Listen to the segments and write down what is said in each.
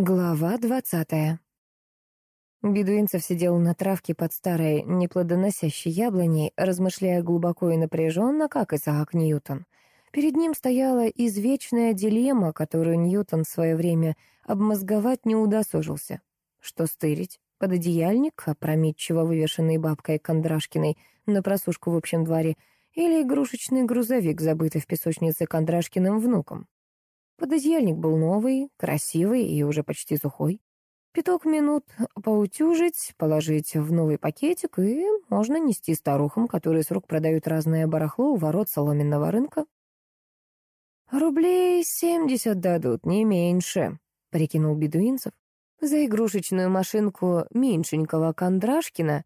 Глава двадцатая. Бедуинцев сидел на травке под старой неплодоносящей яблоней, размышляя глубоко и напряженно, как Исаак Ньютон. Перед ним стояла извечная дилемма, которую Ньютон в свое время обмозговать не удосужился. Что стырить? Пододеяльник, опрометчиво вывешенный бабкой Кондрашкиной на просушку в общем дворе, или игрушечный грузовик, забытый в песочнице Кондрашкиным внуком? Пододеяльник был новый, красивый и уже почти сухой. Пяток минут поутюжить, положить в новый пакетик, и можно нести старухам, которые с рук продают разное барахло у ворот соломенного рынка. «Рублей семьдесят дадут, не меньше», — прикинул бедуинцев. «За игрушечную машинку меньшенького Кондрашкина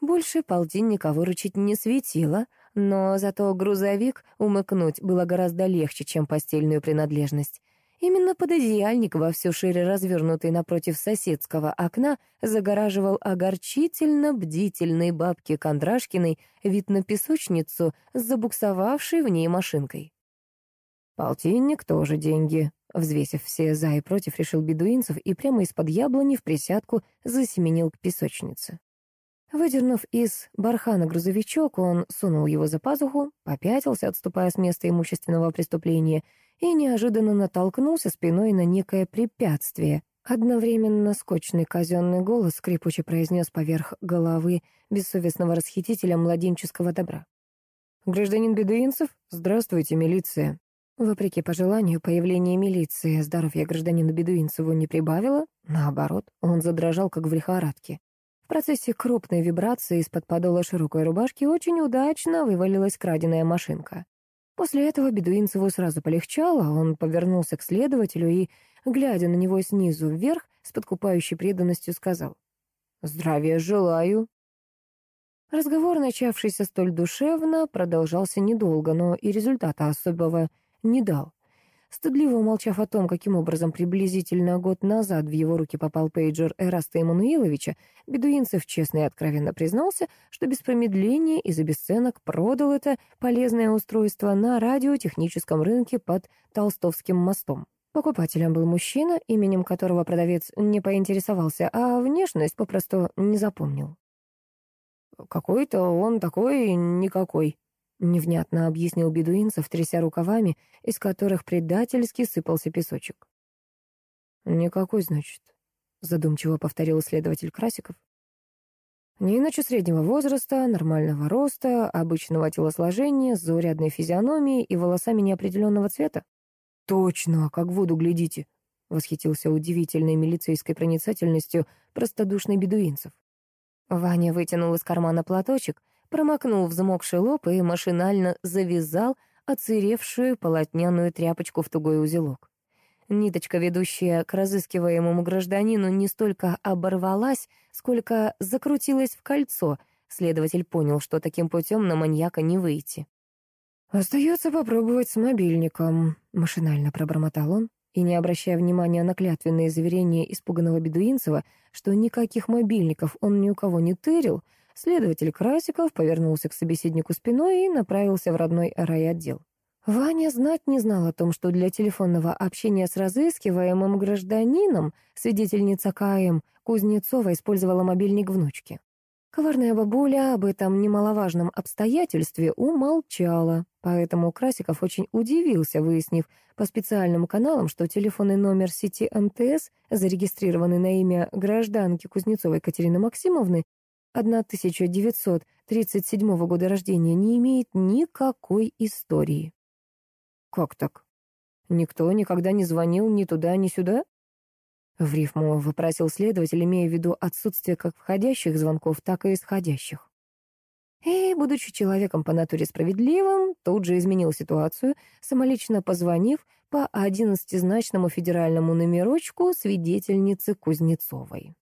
больше полтинника выручить не светило», но зато грузовик умыкнуть было гораздо легче, чем постельную принадлежность. Именно пододеяльник во всю шире развернутый напротив соседского окна загораживал огорчительно бдительной бабке Кондрашкиной вид на песочницу с забуксовавшей в ней машинкой. «Полтинник тоже деньги», — взвесив все за и против, решил бедуинцев и прямо из-под яблони в присядку засеменил к песочнице. Выдернув из бархана грузовичок, он сунул его за пазуху, попятился, отступая с места имущественного преступления, и неожиданно натолкнулся спиной на некое препятствие. Одновременно скучный казенный голос скрипуче произнес поверх головы бессовестного расхитителя младенческого добра. «Гражданин Бедуинцев, здравствуйте, милиция». Вопреки пожеланию, появление милиции здоровья гражданина Бедуинцеву не прибавило, наоборот, он задрожал, как в лихорадке. Процессе крупной вибрации из-под подола широкой рубашки очень удачно вывалилась краденая машинка. После этого Бедуинцеву сразу полегчало, он повернулся к следователю и, глядя на него снизу вверх, с подкупающей преданностью сказал «Здравия желаю». Разговор, начавшийся столь душевно, продолжался недолго, но и результата особого не дал. Стыдливо умолчав о том, каким образом приблизительно год назад в его руки попал пейджер Эраста Эммануиловича, Бедуинцев честно и откровенно признался, что без промедления и за бесценок продал это полезное устройство на радиотехническом рынке под Толстовским мостом. Покупателем был мужчина, именем которого продавец не поинтересовался, а внешность попросту не запомнил. «Какой-то он такой никакой», Невнятно объяснил бедуинцев, тряся рукавами, из которых предательски сыпался песочек. «Никакой, значит», — задумчиво повторил следователь Красиков. «Не иначе среднего возраста, нормального роста, обычного телосложения, с заурядной физиономией и волосами неопределенного цвета». «Точно, как в воду глядите», — восхитился удивительной милицейской проницательностью простодушный бедуинцев. Ваня вытянул из кармана платочек, промокнул взмокший лоб и машинально завязал оцеревшую полотняную тряпочку в тугой узелок. Ниточка, ведущая к разыскиваемому гражданину, не столько оборвалась, сколько закрутилась в кольцо. Следователь понял, что таким путем на маньяка не выйти. «Остается попробовать с мобильником», — машинально пробормотал он, и, не обращая внимания на клятвенные заверения испуганного бедуинцева, что никаких мобильников он ни у кого не тырил, Следователь Красиков повернулся к собеседнику спиной и направился в родной райотдел. Ваня знать не знал о том, что для телефонного общения с разыскиваемым гражданином свидетельница КМ Кузнецова использовала мобильник внучки. Коварная бабуля об этом немаловажном обстоятельстве умолчала, поэтому Красиков очень удивился, выяснив по специальным каналам, что телефонный номер сети МТС, зарегистрированный на имя гражданки Кузнецовой Катерины Максимовны, 1937 года рождения не имеет никакой истории. Как так? Никто никогда не звонил ни туда, ни сюда? В рифму вопросил следователь, имея в виду отсутствие как входящих звонков, так и исходящих. И, будучи человеком по натуре справедливым, тут же изменил ситуацию, самолично позвонив по одиннадцатизначному федеральному номерочку свидетельницы Кузнецовой.